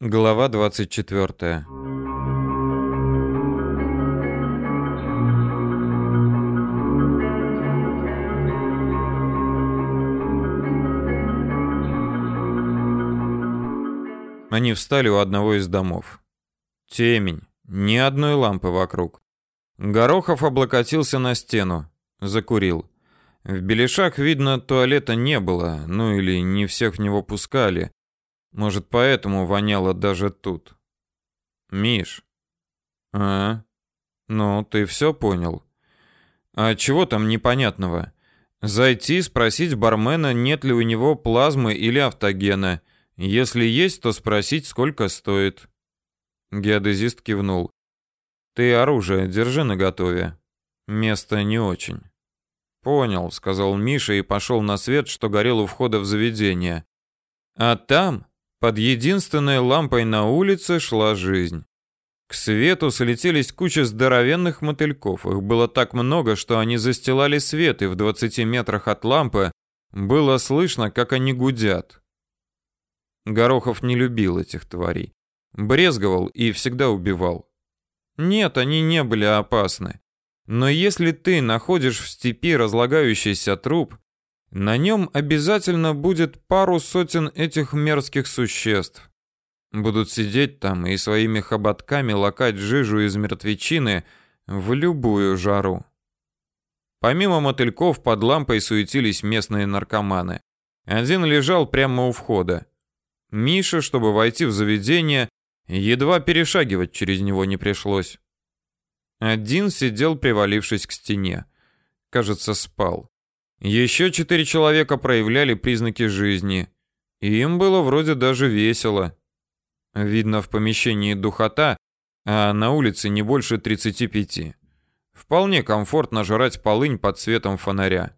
Глава 24. Они встали у одного из домов. Темень, ни одной лампы вокруг. Горохов облокотился на стену, закурил. В Белешах, видно, туалета не было, ну или не всех в него пускали. Может, поэтому воняло даже тут. Миш. А? Ну, ты все понял. А чего там непонятного? Зайти, спросить бармена, нет ли у него плазмы или автогена. Если есть, то спросить, сколько стоит. Геодезист кивнул. Ты оружие держи наготове. Место не очень. Понял, сказал Миша и пошел на свет, что горел у входа в заведение. А там под единственной лампой на улице шла жизнь. К свету слетелись куча здоровенных мотыльков. Их было так много, что они застилали свет, и в 20 метрах от лампы было слышно, как они гудят. Горохов не любил этих тварей. Брезговал и всегда убивал. Нет, они не были опасны. Но если ты находишь в степи разлагающийся труп, на нем обязательно будет пару сотен этих мерзких существ. Будут сидеть там и своими хоботками лакать жижу из мертвечины в любую жару. Помимо мотыльков под лампой суетились местные наркоманы. Один лежал прямо у входа. Миша, чтобы войти в заведение, едва перешагивать через него не пришлось. Один сидел, привалившись к стене. Кажется, спал. Еще четыре человека проявляли признаки жизни. И им было вроде даже весело. Видно, в помещении духота, а на улице не больше 35. Вполне комфортно жрать полынь под светом фонаря.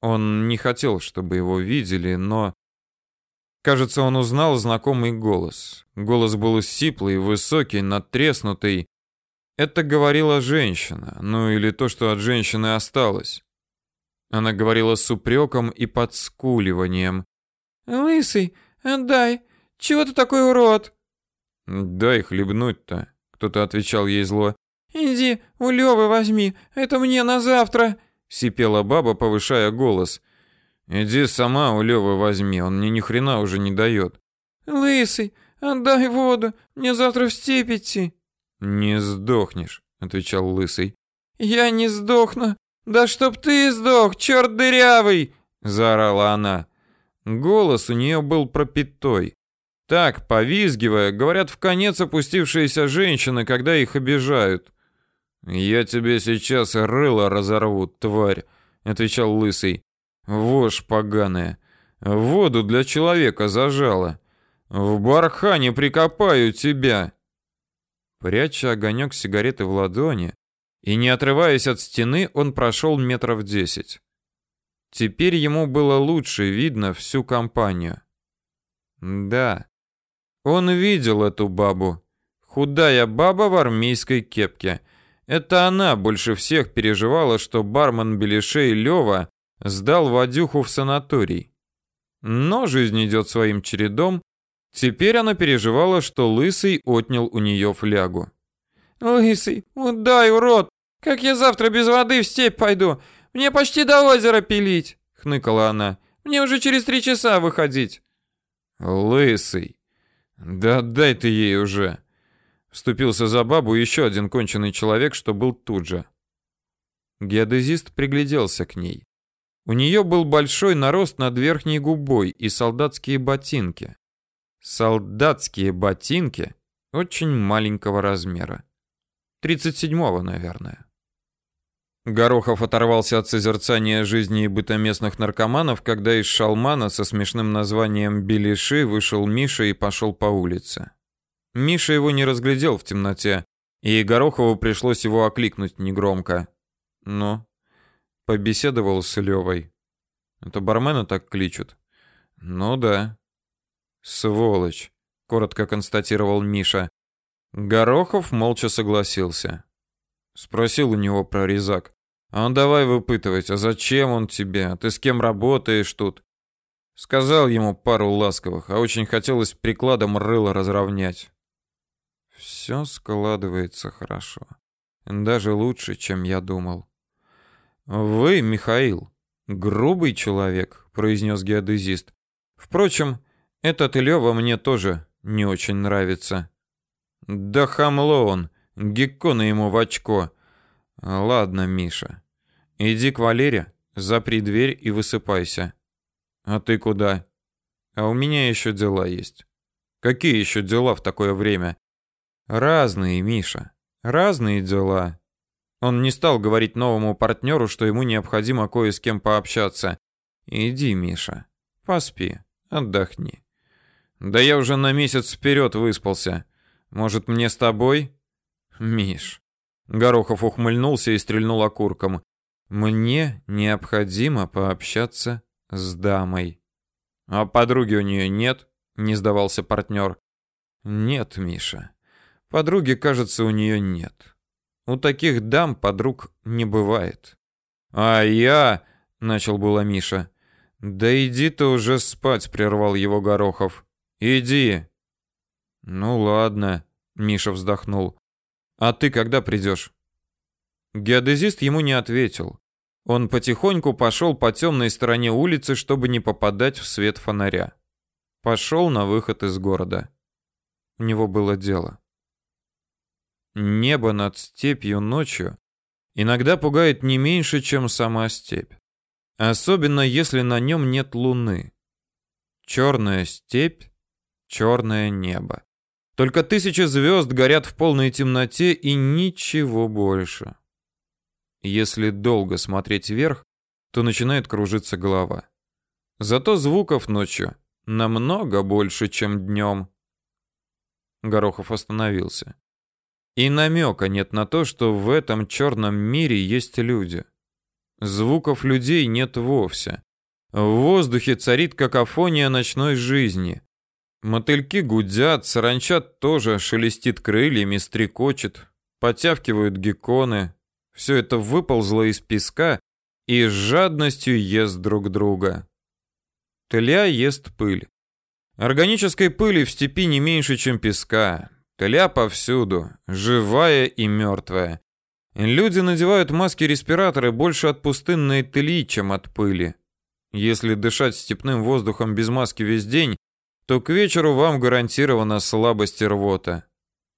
Он не хотел, чтобы его видели, но... Кажется, он узнал знакомый голос. Голос был сиплый, высокий, надтреснутый. Это говорила женщина, ну или то, что от женщины осталось. Она говорила с упреком и подскуливанием. «Лысый, отдай! Чего ты такой урод?» «Дай хлебнуть-то», — кто-то отвечал ей зло. «Иди, у Лёвы возьми, это мне на завтра», — сипела баба, повышая голос. «Иди сама у Лёвы возьми, он мне ни хрена уже не дает». «Лысый, отдай воду, мне завтра в степь идти». «Не сдохнешь», — отвечал Лысый. «Я не сдохну, «Да чтоб ты сдох, черт дырявый!» — заорала она. Голос у нее был пропитой. Так, повизгивая, говорят в конец опустившиеся женщины, когда их обижают. «Я тебе сейчас рыло разорву, тварь», — отвечал Лысый. «Вошь поганая, воду для человека зажала. В бархане прикопаю тебя». Пряча огонек сигареты в ладони, и не отрываясь от стены, он прошел метров десять. Теперь ему было лучше видно всю компанию. Да. Он видел эту бабу. Худая баба в армейской кепке. Это она больше всех переживала, что бармен Белишей Лева сдал Вадюху в санаторий. Но жизнь идет своим чередом. Теперь она переживала, что Лысый отнял у нее флягу. «Лысый, удай, урод! Как я завтра без воды в степь пойду? Мне почти до озера пилить!» — хныкала она. «Мне уже через три часа выходить». «Лысый! Да дай ты ей уже!» Вступился за бабу еще один конченый человек, что был тут же. Геодезист пригляделся к ней. У нее был большой нарост над верхней губой и солдатские ботинки. Солдатские ботинки очень маленького размера. 37-го, наверное. Горохов оторвался от созерцания жизни и быта местных наркоманов, когда из шалмана со смешным названием Белиши вышел Миша и пошел по улице. Миша его не разглядел в темноте, и Горохову пришлось его окликнуть негромко. Но побеседовал с Левой. Это бармена так кличут. Ну да. Сволочь, коротко констатировал Миша. Горохов молча согласился. Спросил у него про резак. А он давай выпытывать, а зачем он тебе? А ты с кем работаешь тут? Сказал ему пару ласковых, а очень хотелось прикладом рыло разровнять. Все складывается хорошо. Даже лучше, чем я думал. Вы, Михаил, грубый человек, произнес геодезист. Впрочем, этот Лёва мне тоже не очень нравится. Да хамло он, геккона ему в очко. Ладно, Миша. Иди к Валере, запри дверь и высыпайся. А ты куда? А у меня еще дела есть. Какие еще дела в такое время? Разные, Миша. Разные дела. Он не стал говорить новому партнеру, что ему необходимо кое с кем пообщаться. Иди, Миша. Поспи, отдохни. Да я уже на месяц вперед выспался. Может, мне с тобой? Миш. Горохов ухмыльнулся и стрельнул окурком. Мне необходимо пообщаться с дамой. А подруги у нее нет? Не сдавался партнер. Нет, Миша. Подруги, кажется, у нее нет. У таких дам подруг не бывает. А я, начал было Миша. Да иди ты уже спать, прервал его Горохов. Иди. Ну ладно, Миша вздохнул. А ты когда придешь? Геодезист ему не ответил. Он потихоньку пошел по темной стороне улицы, чтобы не попадать в свет фонаря. Пошел на выход из города. У него было дело. Небо над степью ночью иногда пугает не меньше, чем сама степь. Особенно если на нем нет луны. Черная степь черное небо. Только тысячи звезд горят в полной темноте и ничего больше. Если долго смотреть вверх, то начинает кружиться голова. Зато звуков ночью намного больше, чем днем. Горохов остановился. И намека нет на то, что в этом черном мире есть люди. Звуков людей нет вовсе. В воздухе царит какофония ночной жизни. Мотыльки гудят, саранча тоже шелестит крыльями, стрекочет, потявкивают гекконы. Все это выползло из песка и с жадностью ест друг друга. Тля ест пыль. Органической пыли в степи не меньше, чем песка. Тля повсюду, живая и мертвая. Люди надевают маски-респираторы больше от пустынной тли, чем от пыли. Если дышать степным воздухом без маски весь день, то к вечеру вам гарантирована слабость и рвота.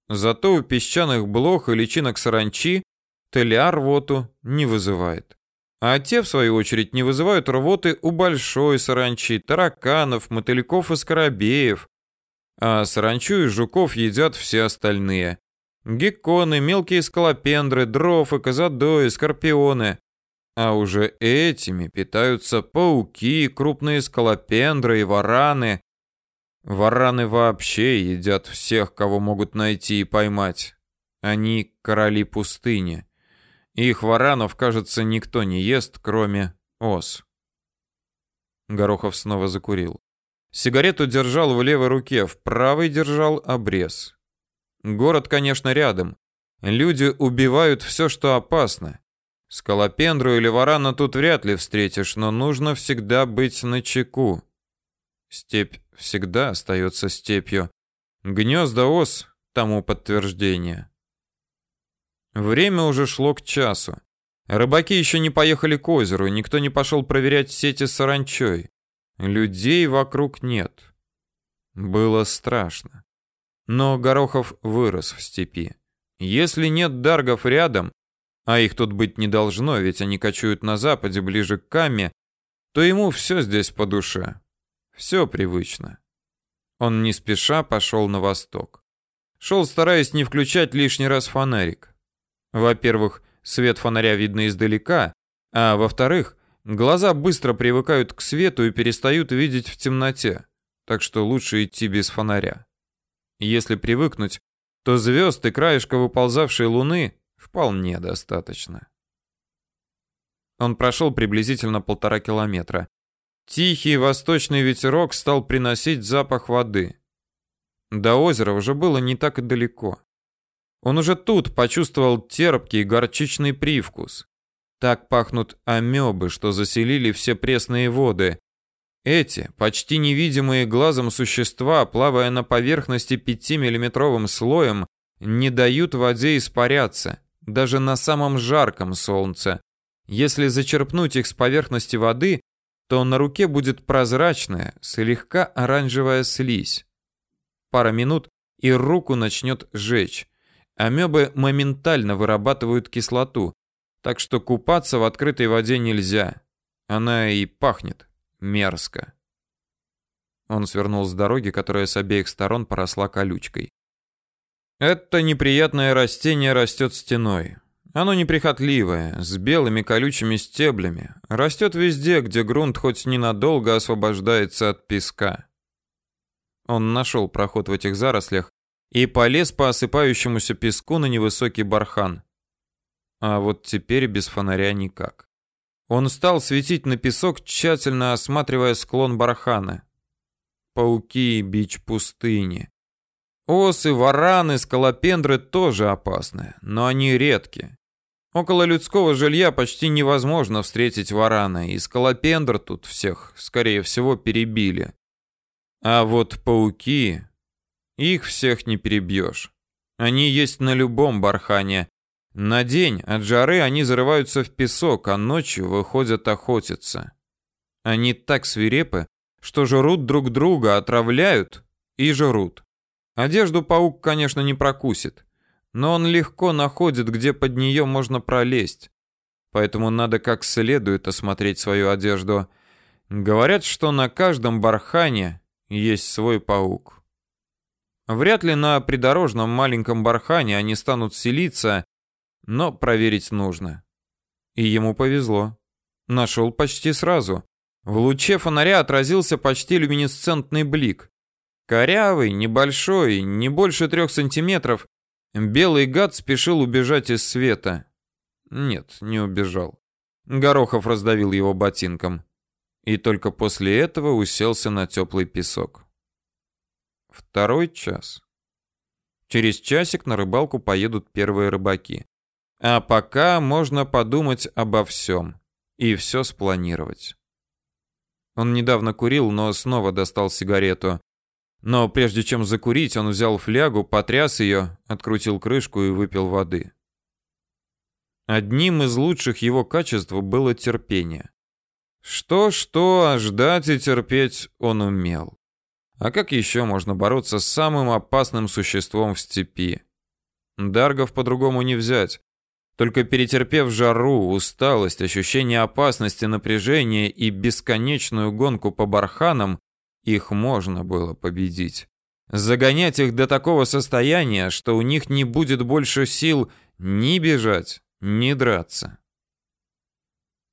Зато у песчаных блох и личинок саранчи теля рвоту не вызывает. А те, в свою очередь, не вызывают рвоты у большой саранчи, тараканов, мотыльков и скоробеев. А саранчу и жуков едят все остальные. Гекконы, мелкие скалопендры, дрофы, казадои, скорпионы. А уже этими питаются пауки, крупные скалопендры и вараны, Вараны вообще едят всех, кого могут найти и поймать. Они короли пустыни. Их варанов, кажется, никто не ест, кроме ос. Горохов снова закурил. Сигарету держал в левой руке, в правой держал обрез. Город, конечно, рядом. Люди убивают все, что опасно. Скалопендру или варана тут вряд ли встретишь, но нужно всегда быть начеку. Степь всегда остается степью. Гнезда ос тому подтверждение. Время уже шло к часу. Рыбаки еще не поехали к озеру, никто не пошел проверять сети с саранчой. Людей вокруг нет. Было страшно. Но Горохов вырос в степи. Если нет даргов рядом, а их тут быть не должно, ведь они кочуют на западе, ближе к Каме, то ему все здесь по душе. Все привычно. Он не спеша пошел на восток. Шел, стараясь не включать лишний раз фонарик. Во-первых, свет фонаря видно издалека, а во-вторых, глаза быстро привыкают к свету и перестают видеть в темноте, так что лучше идти без фонаря. Если привыкнуть, то звезд и краешка выползавшей луны вполне достаточно. Он прошел приблизительно полтора километра. Тихий восточный ветерок стал приносить запах воды. До озера уже было не так и далеко. Он уже тут почувствовал терпкий горчичный привкус. Так пахнут амебы, что заселили все пресные воды. Эти, почти невидимые глазом существа, плавая на поверхности 5-миллиметровым слоем, не дают воде испаряться, даже на самом жарком солнце. Если зачерпнуть их с поверхности воды, то на руке будет прозрачная, слегка оранжевая слизь. Пара минут, и руку начнет жечь. Амебы моментально вырабатывают кислоту, так что купаться в открытой воде нельзя. Она и пахнет мерзко. Он свернул с дороги, которая с обеих сторон поросла колючкой. Это неприятное растение растет стеной. Оно неприхотливое, с белыми колючими стеблями, растет везде, где грунт хоть ненадолго освобождается от песка. Он нашел проход в этих зарослях и полез по осыпающемуся песку на невысокий бархан. А вот теперь без фонаря никак. Он стал светить на песок, тщательно осматривая склон бархана. Пауки, бич пустыни. Осы, вараны, скалопендры тоже опасны, но они редки. Около людского жилья почти невозможно встретить варана, и скалопендр тут всех, скорее всего, перебили. А вот пауки, их всех не перебьешь. Они есть на любом бархане. На день от жары они зарываются в песок, а ночью выходят охотиться. Они так свирепы, что жрут друг друга, отравляют и жрут. Одежду паук, конечно, не прокусит, но он легко находит, где под нее можно пролезть. Поэтому надо как следует осмотреть свою одежду. Говорят, что на каждом бархане есть свой паук. Вряд ли на придорожном маленьком бархане они станут селиться, но проверить нужно. И ему повезло. Нашел почти сразу. В луче фонаря отразился почти люминесцентный блик. Корявый, небольшой, не больше трех сантиметров, белый гад спешил убежать из света. Нет, не убежал. Горохов раздавил его ботинком. И только после этого уселся на теплый песок. Второй час. Через часик на рыбалку поедут первые рыбаки. А пока можно подумать обо всем и все спланировать. Он недавно курил, но снова достал сигарету. Но прежде чем закурить, он взял флягу, потряс ее, открутил крышку и выпил воды. Одним из лучших его качеств было терпение. Что-что, а ждать и терпеть он умел. А как еще можно бороться с самым опасным существом в степи? Даргов по-другому не взять. Только перетерпев жару, усталость, ощущение опасности, напряжения и бесконечную гонку по барханам, их можно было победить. Загонять их до такого состояния, что у них не будет больше сил ни бежать, ни драться.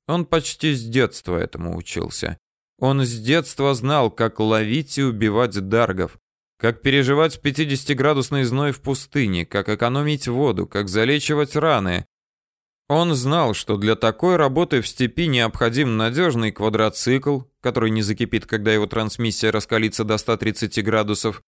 Он почти с детства этому учился. Он с детства знал, как ловить и убивать даргов, как переживать 50-градусный зной в пустыне, как экономить воду, как залечивать раны. Он знал, что для такой работы в степи необходим надежный квадроцикл, который не закипит, когда его трансмиссия раскалится до 130 градусов,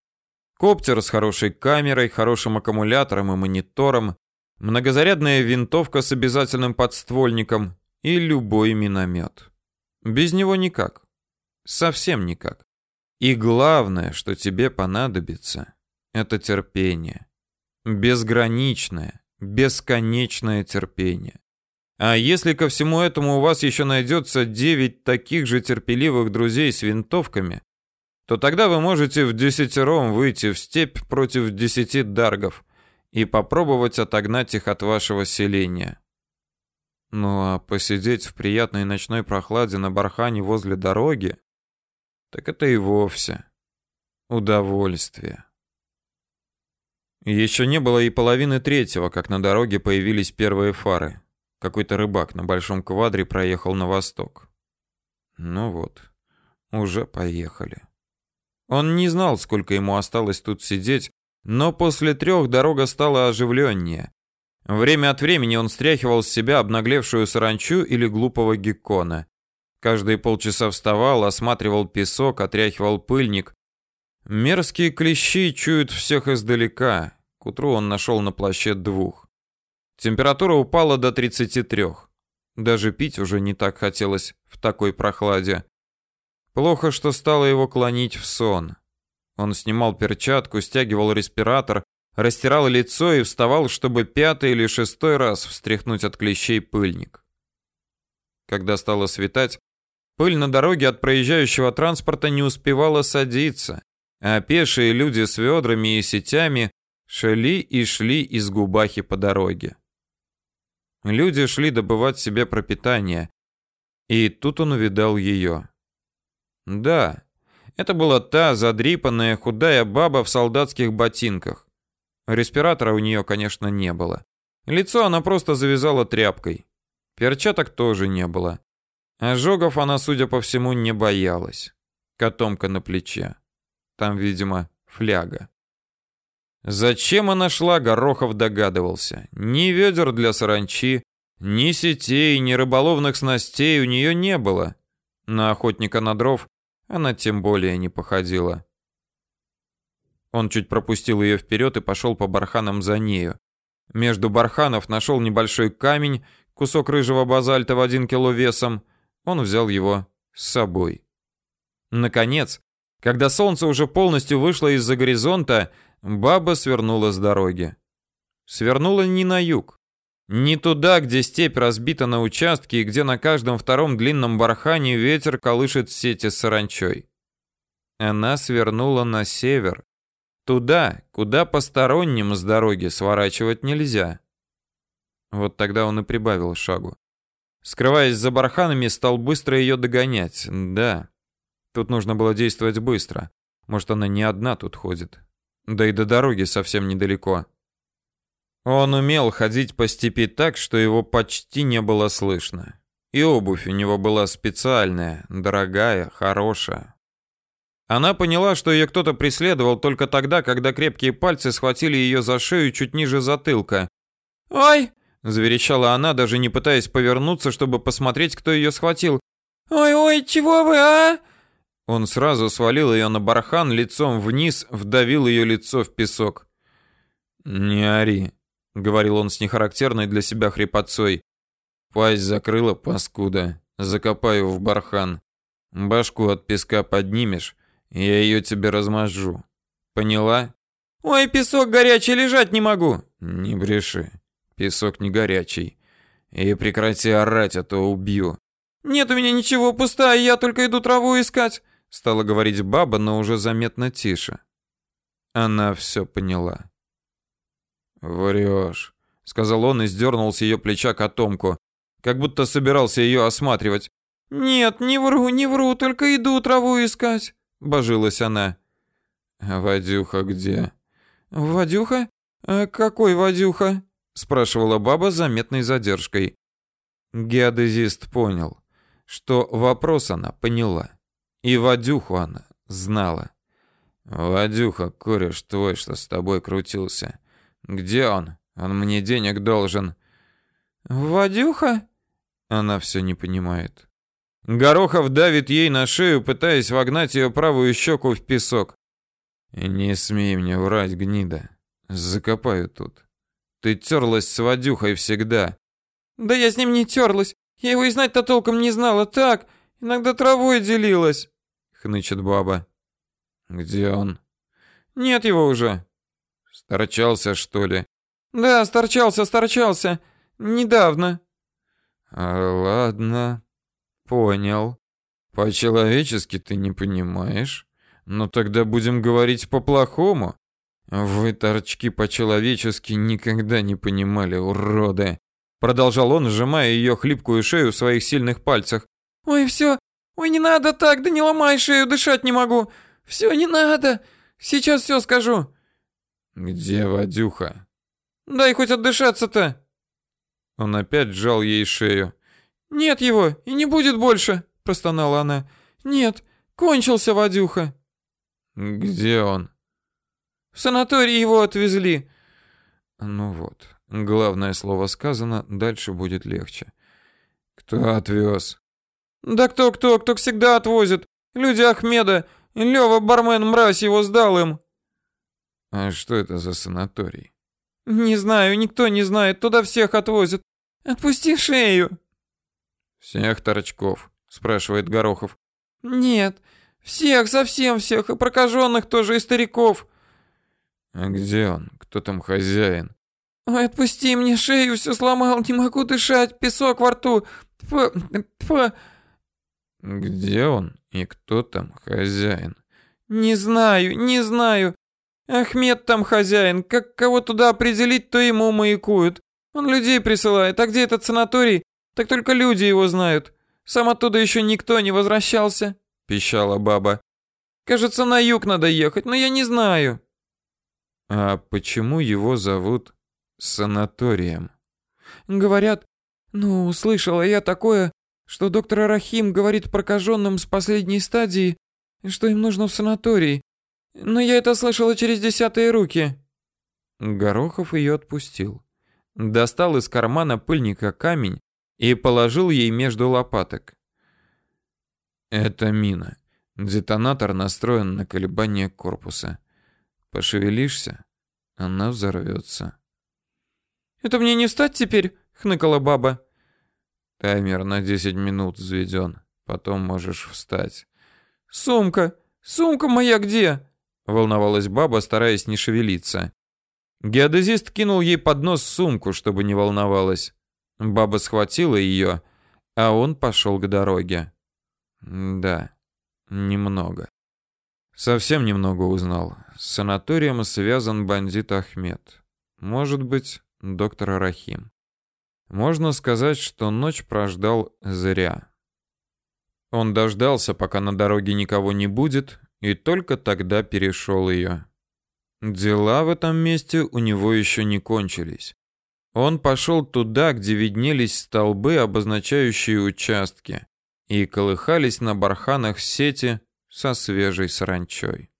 коптер с хорошей камерой, хорошим аккумулятором и монитором, многозарядная винтовка с обязательным подствольником и любой миномет. Без него никак. Совсем никак. И главное, что тебе понадобится, это терпение. Безграничное, бесконечное терпение. А если ко всему этому у вас еще найдется 9 таких же терпеливых друзей с винтовками, то тогда вы можете в десятером выйти в степь против десяти даргов и попробовать отогнать их от вашего селения. Ну а посидеть в приятной ночной прохладе на бархане возле дороги, так это и вовсе удовольствие. Еще не было и половины третьего, как на дороге появились первые фары. Какой-то рыбак на большом квадре проехал на восток. Ну вот, уже поехали. Он не знал, сколько ему осталось тут сидеть, но после трех дорога стала оживленнее. Время от времени он стряхивал с себя обнаглевшую саранчу или глупого геккона. Каждые полчаса вставал, осматривал песок, отряхивал пыльник. Мерзкие клещи чуют всех издалека. К утру он нашел на плаще двух. Температура упала до 33. Даже пить уже не так хотелось в такой прохладе. Плохо, что стало его клонить в сон. Он снимал перчатку, стягивал респиратор, растирал лицо и вставал, чтобы пятый или шестой раз встряхнуть от клещей пыльник. Когда стало светать, пыль на дороге от проезжающего транспорта не успевала садиться, а пешие люди с ведрами и сетями шли и шли из губахи по дороге. Люди шли добывать себе пропитание, и тут он увидал ее. Да, это была та задрипанная худая баба в солдатских ботинках. Респиратора у нее, конечно, не было. Лицо она просто завязала тряпкой. Перчаток тоже не было. Ожогов она, судя по всему, не боялась. Котомка на плече. Там, видимо, фляга. Зачем она шла, Горохов догадывался. Ни ведер для саранчи, ни сетей, ни рыболовных снастей у нее не было. На охотника на дров она тем более не походила. Он чуть пропустил ее вперед и пошел по барханам за нею. Между барханов нашел небольшой камень, кусок рыжего базальта в один кило весом. Он взял его с собой. Наконец, когда солнце уже полностью вышло из-за горизонта, баба свернула с дороги. Свернула не на юг, не туда, где степь разбита на участки и где на каждом втором длинном бархане ветер колышет сети с саранчой. Она свернула на север, туда, куда посторонним с дороги сворачивать нельзя. Вот тогда он и прибавил шагу. Скрываясь за барханами, стал быстро ее догонять. Да, тут нужно было действовать быстро. Может, она не одна тут ходит. Да и до дороги совсем недалеко. Он умел ходить по степи так, что его почти не было слышно. И обувь у него была специальная, дорогая, хорошая. Она поняла, что ее кто-то преследовал только тогда, когда крепкие пальцы схватили ее за шею чуть ниже затылка. «Ой!» – заверещала она, даже не пытаясь повернуться, чтобы посмотреть, кто ее схватил. «Ой-ой, чего вы, а?» Он сразу свалил ее на бархан лицом вниз, вдавил ее лицо в песок. «Не ори», — говорил он с нехарактерной для себя хрипотцой. «Пасть закрыла, паскуда. Закопаю в бархан. Башку от песка поднимешь, я ее тебе размажу. Поняла?» «Ой, песок горячий, лежать не могу!» «Не бреши. Песок не горячий. И прекрати орать, а то убью». «Нет у меня ничего, пустая, я только иду траву искать», — стала говорить баба, но уже заметно тише. Она все поняла. «Врешь», — сказал он и сдернул с ее плеча котомку, как будто собирался ее осматривать. «Нет, не вру, не вру, только иду траву искать», — божилась она. «А Вадюха где?» «Вадюха? А какой Вадюха?» — спрашивала баба с заметной задержкой. Геодезист понял, что вопрос она поняла. И Вадюху она знала. «Вадюха, кореш твой, что с тобой крутился. Где он? Он мне денег должен. Вадюха? Она все не понимает. Горохов давит ей на шею, пытаясь вогнать ее правую щеку в песок. Не смей мне врать, гнида. Закопаю тут. Ты терлась с Вадюхой всегда. Да я с ним не терлась. Я его и знать-то толком не знала. Так, иногда травой делилась. Хнычет баба. Где он? Нет его уже. Сторчался, что ли? Да, сторчался, сторчался. Недавно. А, ладно. Понял. По-человечески ты не понимаешь. Но тогда будем говорить по-плохому. Вы, торчки, по-человечески никогда не понимали, уроды. Продолжал он, сжимая ее хлипкую шею в своих сильных пальцах. Ой, все. Ой, не надо так, да не ломай шею, дышать не могу. Все, не надо. Сейчас все скажу. Где Вадюха? Дай хоть отдышаться-то. Он опять сжал ей шею. Нет его и не будет больше, простонала она. Нет, кончился Вадюха. Где он? В санаторий его отвезли. Ну вот, главное слово сказано, дальше будет легче. Кто отвез? Да кто кто, кто всегда отвозит. Люди Ахмеда. Лёва бармен мразь его сдал им. А что это за санаторий? Не знаю, никто не знает, туда всех отвозят. Отпусти шею. Всех торчков, спрашивает Горохов. Нет, всех, совсем всех, и прокаженных тоже, и стариков. А где он? Кто там хозяин? Ой, отпусти мне шею, все сломал, не могу дышать, песок во рту. Тьфу, тьфу. Где он и кто там хозяин? Не знаю, не знаю. Ахмед там хозяин, как кого туда определить, то ему маякуют. Он людей присылает, а где этот санаторий, так только люди его знают. Сам оттуда еще никто не возвращался, пищала баба. Кажется, на юг надо ехать, но я не знаю. А почему его зовут санаторием? Говорят, ну, слышала я такое, что доктор Рахим говорит прокаженным с последней стадии, что им нужно в санаторий. Но я это слышала через десятые руки. Горохов ее отпустил. Достал из кармана пыльника камень и положил ей между лопаток. Это мина. Детонатор настроен на колебания корпуса. Пошевелишься, она взорвется. Это мне не встать теперь, хныкала баба. Таймер на 10 минут взведен. Потом можешь встать. Сумка, сумка моя где? волновалась баба, стараясь не шевелиться. Геодезист кинул ей под нос сумку, чтобы не волновалась. Баба схватила ее, а он пошел к дороге. Да, немного. Совсем немного узнал. С санаторием связан бандит Ахмед. Может быть, доктор Рахим. Можно сказать, что ночь прождал зря. Он дождался, пока на дороге никого не будет, и только тогда перешел ее. Дела в этом месте у него еще не кончились. Он пошел туда, где виднелись столбы, обозначающие участки, и колыхались на барханах сети со свежей саранчой.